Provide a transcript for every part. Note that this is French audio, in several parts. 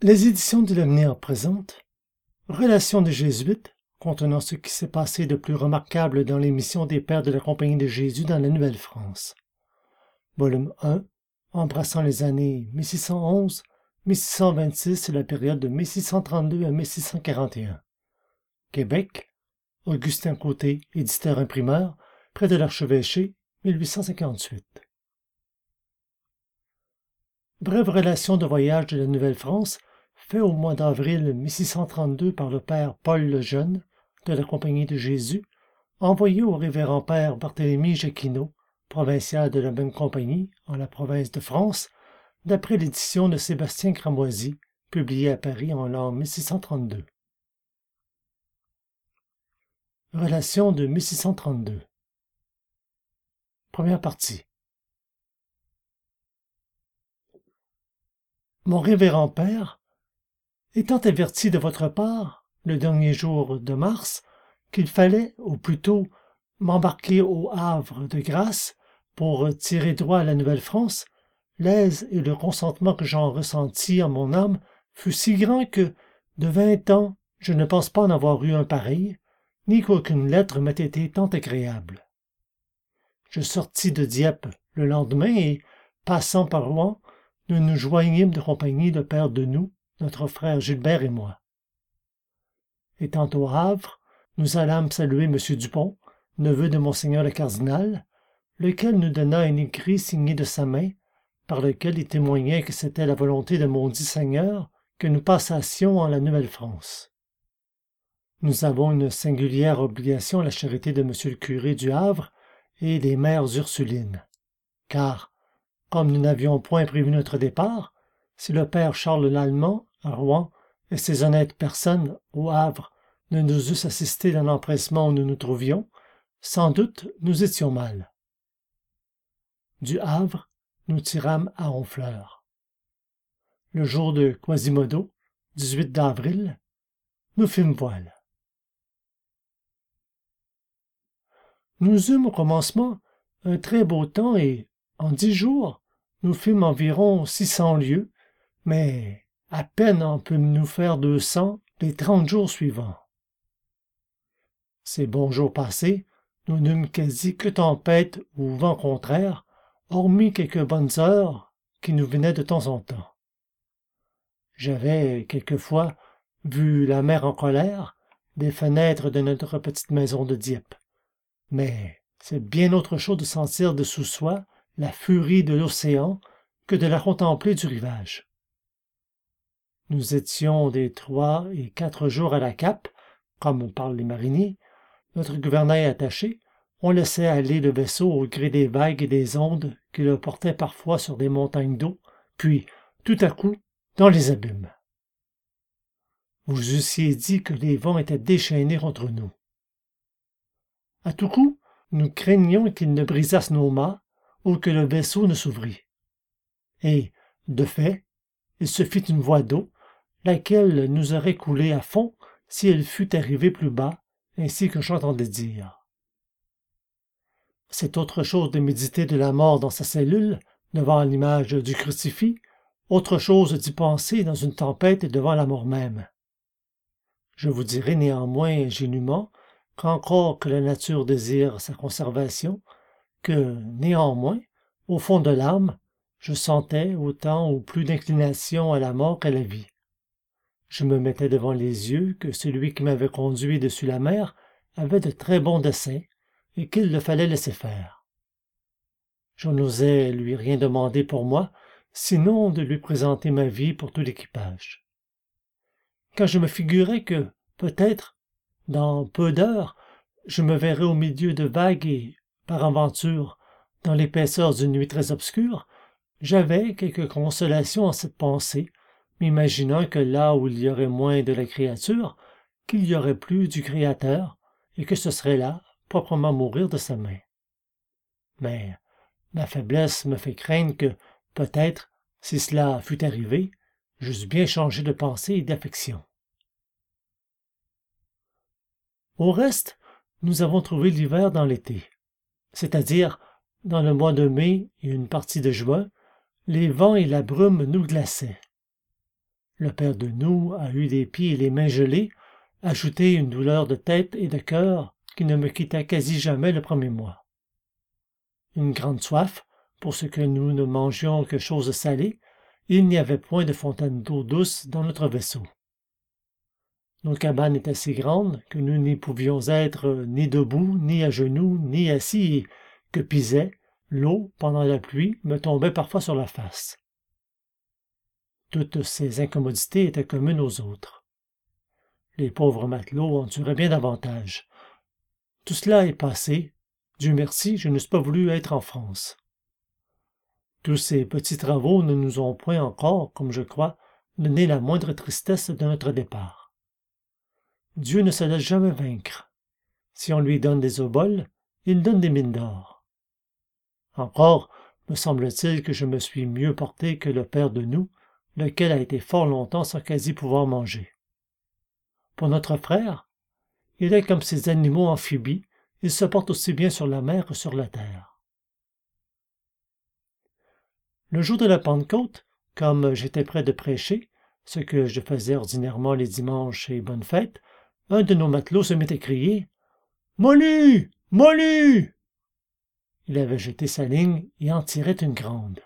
Les éditions de l'avenir présentent Relations des Jésuites, contenant ce qui s'est passé de plus remarquable dans les missions des Pères de la Compagnie de Jésus dans la Nouvelle-France. Volume 1, embrassant les années 1611, 1626 et la période de 1632 à 1641. Québec, Augustin Côté, éditeur-imprimeur, près de l'archevêché, 1858. Brève relation de voyage de la Nouvelle-France, fait au mois d'avril 1632 par le père Paul le Jeune, de la Compagnie de Jésus, envoyé au révérend père Barthélemy Jacquinot, provincial de la même compagnie, en la province de France, d'après l'édition de Sébastien Cramoisy, publiée à Paris en l'an 1632. Relation de 1632 Première partie Mon révérend père, étant averti de votre part, le dernier jour de mars, qu'il fallait, au plus tôt, m'embarquer au Havre de grâce pour tirer droit à la Nouvelle-France, l'aise et le consentement que j'en ressentis en mon âme fut si grand que, de vingt ans, je ne pense pas en avoir eu un pareil, ni qu'aucune lettre m'ait été tant agréable. Je sortis de Dieppe le lendemain et, passant par Rouen, nous nous joignîmes de compagnie de père de nous, notre frère Gilbert et moi. Étant au Havre, nous allâmes saluer M. Dupont, neveu de monseigneur le cardinal, lequel nous donna un écrit signé de sa main, par lequel il témoignait que c'était la volonté de mon dit Seigneur que nous passassions en la Nouvelle-France. Nous avons une singulière obligation à la charité de monsieur le curé du Havre et des mères Ursulines, car, comme nous n'avions point prévu notre départ, si le père Charles Lallemand, à Rouen, et ces honnêtes personnes, au Havre, ne nous eussent assistés dans l'empressement où nous nous trouvions, sans doute nous étions mal. Du Havre, nous tirâmes à Honfleur. Le jour de Quasimodo, 18 d'avril, nous fîmes voile. Nous eûmes au commencement un très beau temps et, en dix jours, nous fîmes environ six cents lieues, mais à peine en pûmes nous faire deux cents les trente jours suivants. Ces bons jours passés, nous n'eûmes quasi que tempête ou vent contraire, hormis quelques bonnes heures qui nous venaient de temps en temps. J'avais quelquefois vu la mer en colère des fenêtres de notre petite maison de Dieppe. Mais c'est bien autre chose de sentir dessous soi la furie de l'océan que de la contempler du rivage. Nous étions des trois et quatre jours à la cape, comme parlent les mariniers, notre gouvernail attaché, on laissait aller le vaisseau au gré des vagues et des ondes qui le portaient parfois sur des montagnes d'eau, puis, tout à coup, dans les abîmes. Vous eussiez dit que les vents étaient déchaînés contre nous. À tout coup, nous craignions qu'ils ne brisassent nos mâts ou que le vaisseau ne s'ouvrît. Et, de fait, il se fit une voie d'eau, laquelle nous aurait coulé à fond si elle fût arrivée plus bas, ainsi que j'entendais dire. C'est autre chose de méditer de la mort dans sa cellule, devant l'image du crucifix, autre chose d'y penser dans une tempête et devant la mort même. Je vous dirai néanmoins ingénument qu'encore que la nature désire sa conservation, que, néanmoins, au fond de l'âme, je sentais autant ou plus d'inclination à la mort qu'à la vie. Je me mettais devant les yeux que celui qui m'avait conduit dessus la mer avait de très bons desseins, et qu'il le fallait laisser faire. Je n'osais lui rien demander pour moi, sinon de lui présenter ma vie pour tout l'équipage. Quand je me figurais que, peut-être, dans peu d'heures, je me verrais au milieu de vagues et, par aventure, dans l'épaisseur d'une nuit très obscure, j'avais quelque consolation en cette pensée, m'imaginant que là où il y aurait moins de la créature, qu'il y aurait plus du Créateur, et que ce serait là, proprement mourir de sa main. Mais ma faiblesse me fait craindre que, peut-être, si cela fût arrivé, j'eusse bien changé de pensée et d'affection. Au reste, nous avons trouvé l'hiver dans l'été, c'est-à-dire dans le mois de mai et une partie de juin, les vents et la brume nous glaçaient. Le père de nous a eu les pieds et les mains gelés ajouté une douleur de tête et de cœur qui ne me quitta quasi jamais le premier mois. Une grande soif pour ce que nous ne mangions que choses salées il n'y avait point de fontaine d'eau douce dans notre vaisseau. Nos cabanes étaient si grandes que nous n'y pouvions être ni debout ni à genoux ni assis et que pisait l'eau pendant la pluie me tombait parfois sur la face toutes ces incommodités étaient communes aux autres. Les pauvres matelots enduraient bien davantage. Tout cela est passé. Dieu merci je n'eusse pas voulu être en france. Tous ces petits travaux ne nous ont point encore comme je crois donné la moindre tristesse de notre départ. Dieu ne se laisse jamais vaincre. Si on lui donne des oboles il donne des mines d'or. Encore me semble-t-il que je me suis mieux porté que le père de nous lequel a été fort longtemps sans quasi pouvoir manger. Pour notre frère il est comme ces animaux amphibies il se porte aussi bien sur la mer que sur la terre. Le jour de la pentecôte comme j'étais près de prêcher ce que je faisais ordinairement les dimanches et bonnes fêtes un de nos matelots se mit à crier mollu! Mollu! Il avait jeté sa ligne et en tirait une grande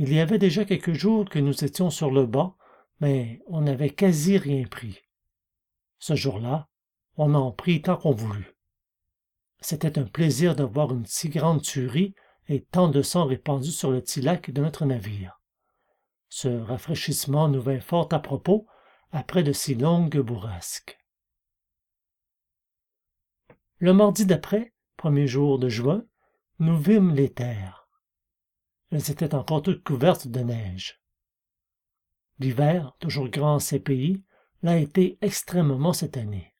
il y avait déjà quelques jours que nous étions sur le banc mais on n'avait quasi rien pris. Ce jour-là on en prit tant qu'on voulut. C'était un plaisir de voir une si grande tuerie et tant de sang répandu sur le tillac de notre navire. Ce rafraîchissement nous vint fort à propos après de si longues bourrasques. Le mardi d'après premier jour de juin nous vîmes les terres elles étaient encore toutes couvertes de neige. L'hiver toujours grand en ces pays l'a été extrêmement cette année.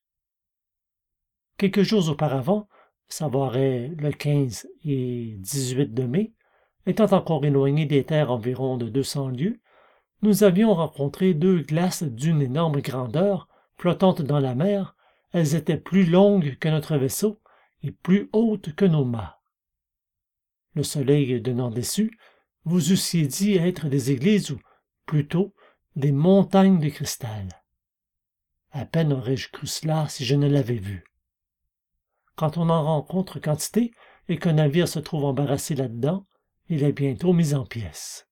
Quelques jours auparavant savoir le 15 et 18 de mai étant encore éloignés des terres environ de deux cents lieues nous avions rencontré deux glaces d'une énorme grandeur flottantes dans la mer. Elles étaient plus longues que notre vaisseau et plus hautes que nos mâts le soleil donnant dessus vous eussiez dit être des églises ou plutôt des montagnes de cristal. À peine aurais-je cru cela si je ne l'avais vu. Quand on en rencontre quantité et qu'un navire se trouve embarrassé là-dedans il est bientôt mis en pièces.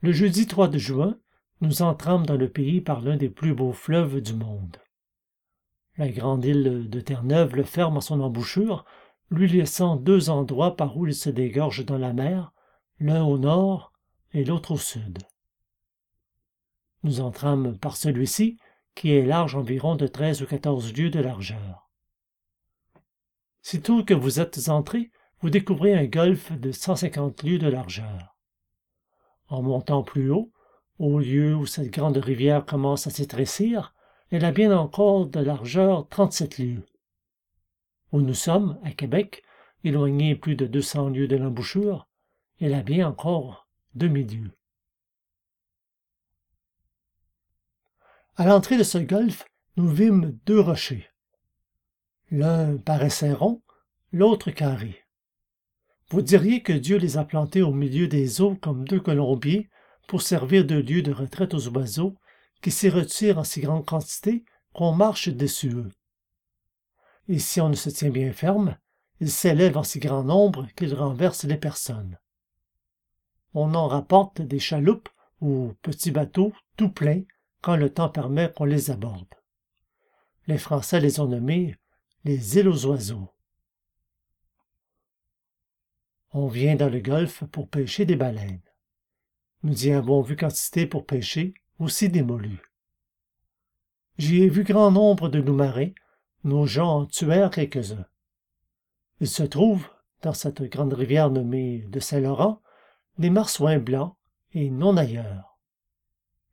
Le jeudi de juin nous entrâmes dans le pays par l'un des plus beaux fleuves du monde la grande île de terre-neuve le ferme à son embouchure lui laissant deux endroits par où il se dégorge dans la mer l'un au nord et l'autre au sud. Nous entrâmes par celui-ci qui est large environ de treize ou quatorze lieues de largeur. Sitôt que vous êtes entrés vous découvrez un golfe de cent cinquante lieues de largeur. En montant plus haut au lieu où cette grande rivière commence à s'étrécir elle a bien encore de largeur trente-sept lieues. Où nous sommes à québec éloignés plus de deux cents lieues de l'embouchure elle a bien encore demi-lieue à l'entrée de ce golfe nous vîmes deux rochers. L'un paraissait rond l'autre carré. Vous diriez que dieu les a plantés au milieu des eaux comme deux colombiers pour servir de lieu de retraite aux oiseaux qui s'y retirent en si grande quantité qu'on marche dessus eux. Et si on ne se tient bien ferme ils s'élèvent en si grand nombre qu'ils renversent les personnes. On en rapporte des chaloupes ou petits bateaux tout pleins quand le temps permet qu'on les aborde. Les français les ont nommés les îles aux oiseaux. On vient dans le golfe pour pêcher des baleines. Nous y avons vu quantité pour pêcher aussi des mollus j'y ai vu grand nombre de loups nos gens en tuèrent quelques-uns. Il se trouve dans cette grande rivière nommée de saint-laurent des marsouins blancs et non ailleurs.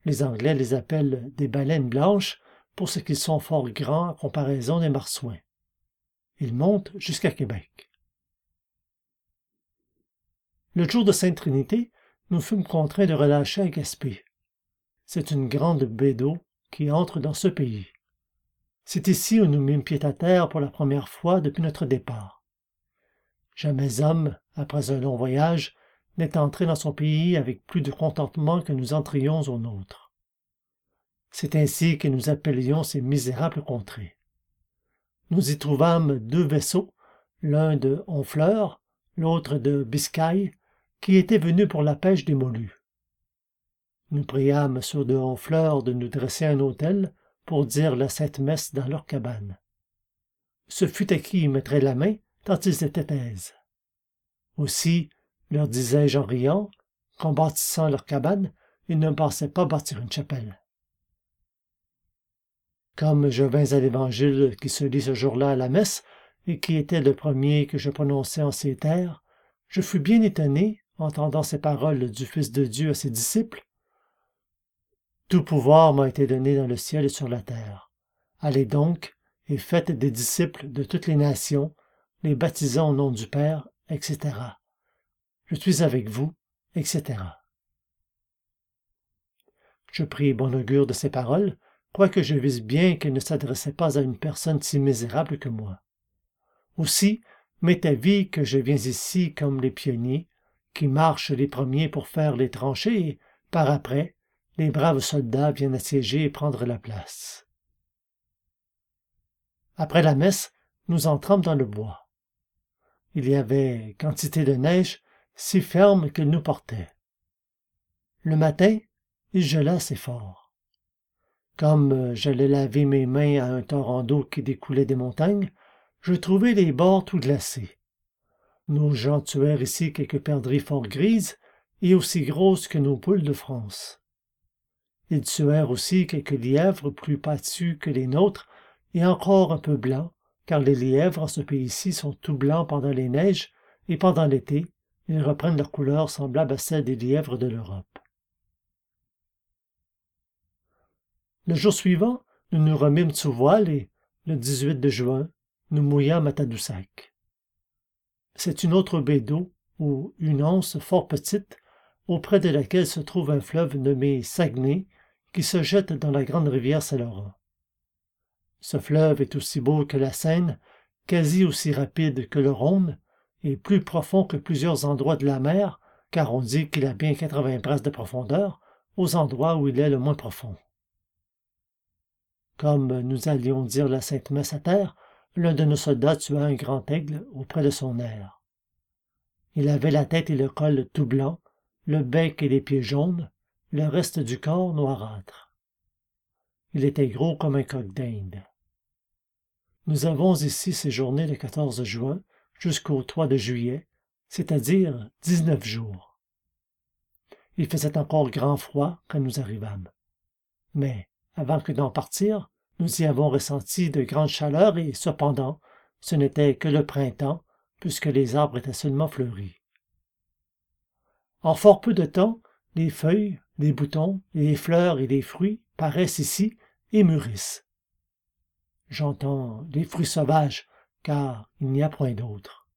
Les anglais les appellent des baleines blanches pour ce qu'ils sont fort grands en comparaison des marsouins. Ils montent jusqu'à québec. Le jour de sainte trinité nous fûmes contraints de relâcher à gaspé c'est une grande baie d'eau qui entre dans ce pays. C'est ici où nous mîmes pied à terre pour la première fois depuis notre départ. Jamais homme après un long voyage n'est entré dans son pays avec plus de contentement que nous entrions au nôtre. C'est ainsi que nous appelions ces misérables contrées. Nous y trouvâmes deux vaisseaux l'un de honfleur l'autre de biscaye qui étaient venus pour la pêche des nous priâmes ceux de honfleur de nous dresser un autel pour dire la sainte-messe dans leur cabane. Ce fut à qui y mettrait la main tant ils étaient aises aussi leur disais-je en riant qu'en bâtissant leur cabane ils ne pensaient pas bâtir une chapelle. Comme je vins à l'évangile qui se lit ce jour-là à la messe et qui était le premier que je prononçai en ces terres je fus bien étonné entendant ces paroles du fils de dieu à ses disciples tout pouvoir m'a été donné dans le ciel et sur la terre. Allez donc et faites des disciples de toutes les nations les baptisant au nom du père etc je suis avec vous etc je pris bon augure de ces paroles quoique je visse bien qu'elles ne s'adressaient pas à une personne si misérable que moi. Aussi m'est avis que je viens ici comme les pionniers qui marchent les premiers pour faire les tranchées et par après les braves soldats viennent assiéger et prendre la place. Après la messe nous entrâmes dans le bois. Il y avait quantité de neige si ferme qu'elle nous portait. Le matin il gela assez fort. Comme j'allais laver mes mains à un torrent d'eau qui découlait des montagnes je trouvai les bords tout glacés. Nos gens tuèrent ici quelques perdrix fort grises et aussi grosses que nos poules de france ils tuèrent aussi quelques lièvres plus pâtus que les nôtres et encore un peu blancs car les lièvres en ce pays-ci sont tout blancs pendant les neiges et pendant l'été ils reprennent leur couleur semblable à celle des lièvres de l'europe. Le jour suivant nous nous remîmes sous voile et le de juin nous mouillâmes à tadoussac. C'est une autre baie d'eau ou une anse fort petite auprès de laquelle se trouve un fleuve nommé saguenay qui se jette dans la grande rivière saint-laurent. Ce fleuve est aussi beau que la seine quasi aussi rapide que le rhône et plus profond que plusieurs endroits de la mer car on dit qu'il a bien quatre-vingts brasses de profondeur aux endroits où il est le moins profond. Comme nous allions dire la sainte messe à terre l'un de nos soldats tua un grand aigle auprès de son aire il avait la tête et le col tout blancs le bec et les pieds jaunes le reste du corps noirâtre. Il était gros comme un coq d'inde. Nous avons ici séjourné le juin jusqu'au de juillet c'est-à-dire dix-neuf jours. Il faisait encore grand froid quand nous arrivâmes. Mais avant que d'en partir nous y avons ressenti de grandes chaleurs et cependant ce n'était que le printemps puisque les arbres étaient seulement fleuris. En fort peu de temps les feuilles les boutons les fleurs et les fruits paraissent ici et mûrissent. J'entends les fruits sauvages car il n'y a point d'autres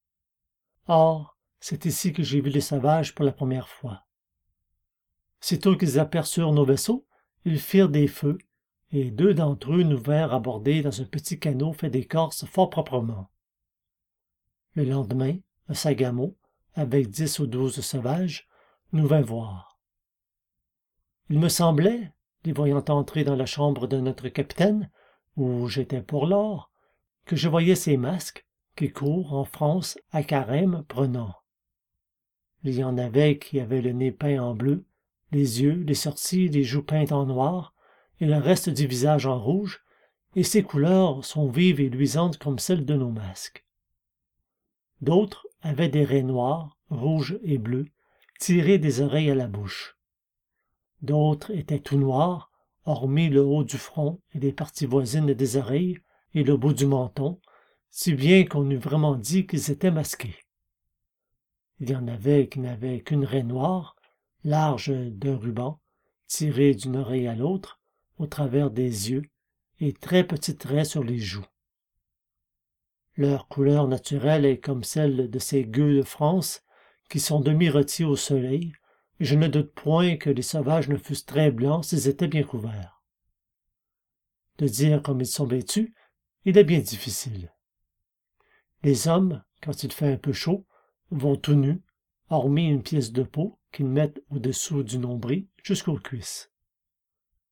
or c'est ici que j'ai vu les sauvages pour la première fois. Sitôt qu'ils aperçurent nos vaisseaux ils firent des feux et deux d'entre eux nous vinrent aborder dans un petit canot fait d'écorce fort proprement. Le lendemain un sagamo avec dix ou douze sauvages nous vint voir il me semblait les voyant entrer dans la chambre de notre capitaine où j'étais pour lors que je voyais ces masques qui courent en france à carême prenant. Il y en avait qui avaient le nez peint en bleu les yeux les sourcils les joues peintes en noir et le reste du visage en rouge et ces couleurs sont vives et luisantes comme celles de nos masques. D'autres avaient des raies noires rouges et bleues tirées des oreilles à la bouche d'autres étaient tout noirs hormis le haut du front et les parties voisines des oreilles et le bout du menton si bien qu'on eût vraiment dit qu'ils étaient masqués. Il y en avait qui n'avaient qu'une raie noire large d'un ruban tirée d'une oreille à l'autre au travers des yeux et très petites raies sur les joues. Leur couleur naturelle est comme celle de ces gueux de france qui sont demi rôtis au soleil je ne doute point que les sauvages ne fussent très blancs s'ils étaient bien couverts. De dire comme ils sont vêtus il est bien difficile. Les hommes quand il fait un peu chaud vont tout nus hormis une pièce de peau qu'ils mettent au-dessous du nombril jusqu'aux cuisses.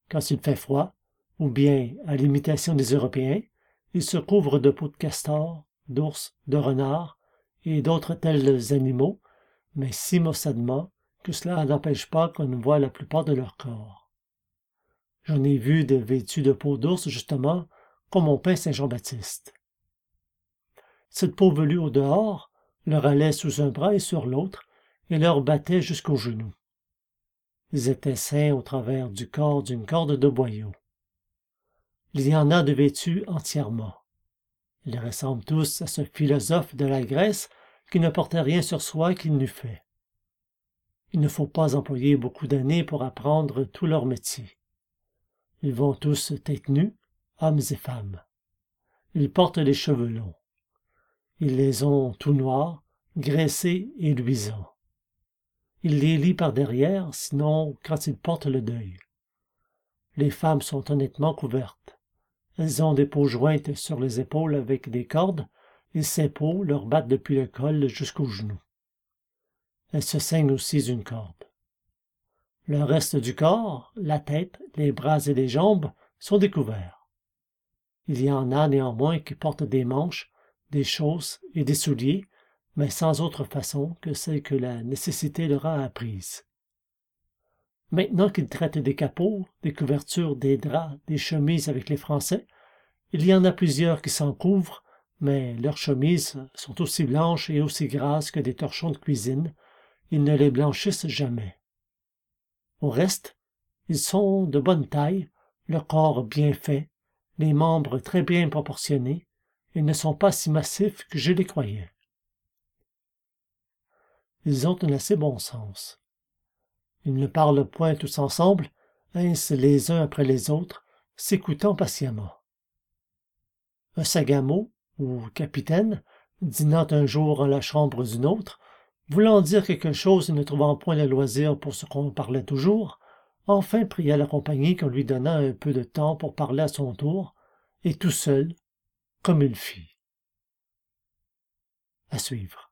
Quand il fait froid ou bien à l'imitation des européens ils se couvrent de peau de castor d'ours de renard et d'autres tels animaux mais si cela n'empêche pas qu'on ne voie la plupart de leur corps. J'en ai vu de vêtus de peau d'ours justement comme mon pain saint jean baptiste cette peau velue au dehors leur allait sous un bras et sur l'autre et leur battait jusqu'aux genoux. Ils étaient ceints au travers du corps d'une corde de boyau. Il y en a de vêtus entièrement. Ils ressemblent tous à ce philosophe de la grèce qui ne portait rien sur soi qu'il n'eût fait il ne faut pas employer beaucoup d'années pour apprendre tout leur métier ils vont tous tête nue hommes et femmes. Ils portent les cheveux longs. Ils les ont tout noirs graissés et luisants. Ils les lient par derrière sinon quand ils portent le deuil. Les femmes sont honnêtement couvertes. Elles ont des peaux jointes sur les épaules avec des cordes et ces peaux leur battent depuis le col jusqu'aux genoux elles se ceignent aussi d'une corde. Le reste du corps la tête les bras et les jambes sont découverts. Il y en a néanmoins qui portent des manches des chausses et des souliers mais sans autre façon que celle que la nécessité leur a apprise. Maintenant qu'ils traitent des capots des couvertures des draps des chemises avec les français il y en a plusieurs qui s'en couvrent mais leurs chemises sont aussi blanches et aussi grasses que des torchons de cuisine ils ne les blanchissent jamais. Au reste ils sont de bonne taille le corps bien fait les membres très bien proportionnés et ne sont pas si massifs que je les croyais. Ils ont un assez bon sens. Ils ne parlent point tous ensemble ainsi les uns après les autres s'écoutant patiemment. Un sagamo ou capitaine dînant un jour en la chambre d'une autre voulant dire quelque chose et ne trouvant point le loisir pour ce qu'on parlait toujours enfin pria la compagnie qu'on lui donnât un peu de temps pour parler à son tour et tout seul comme il fit. À suivre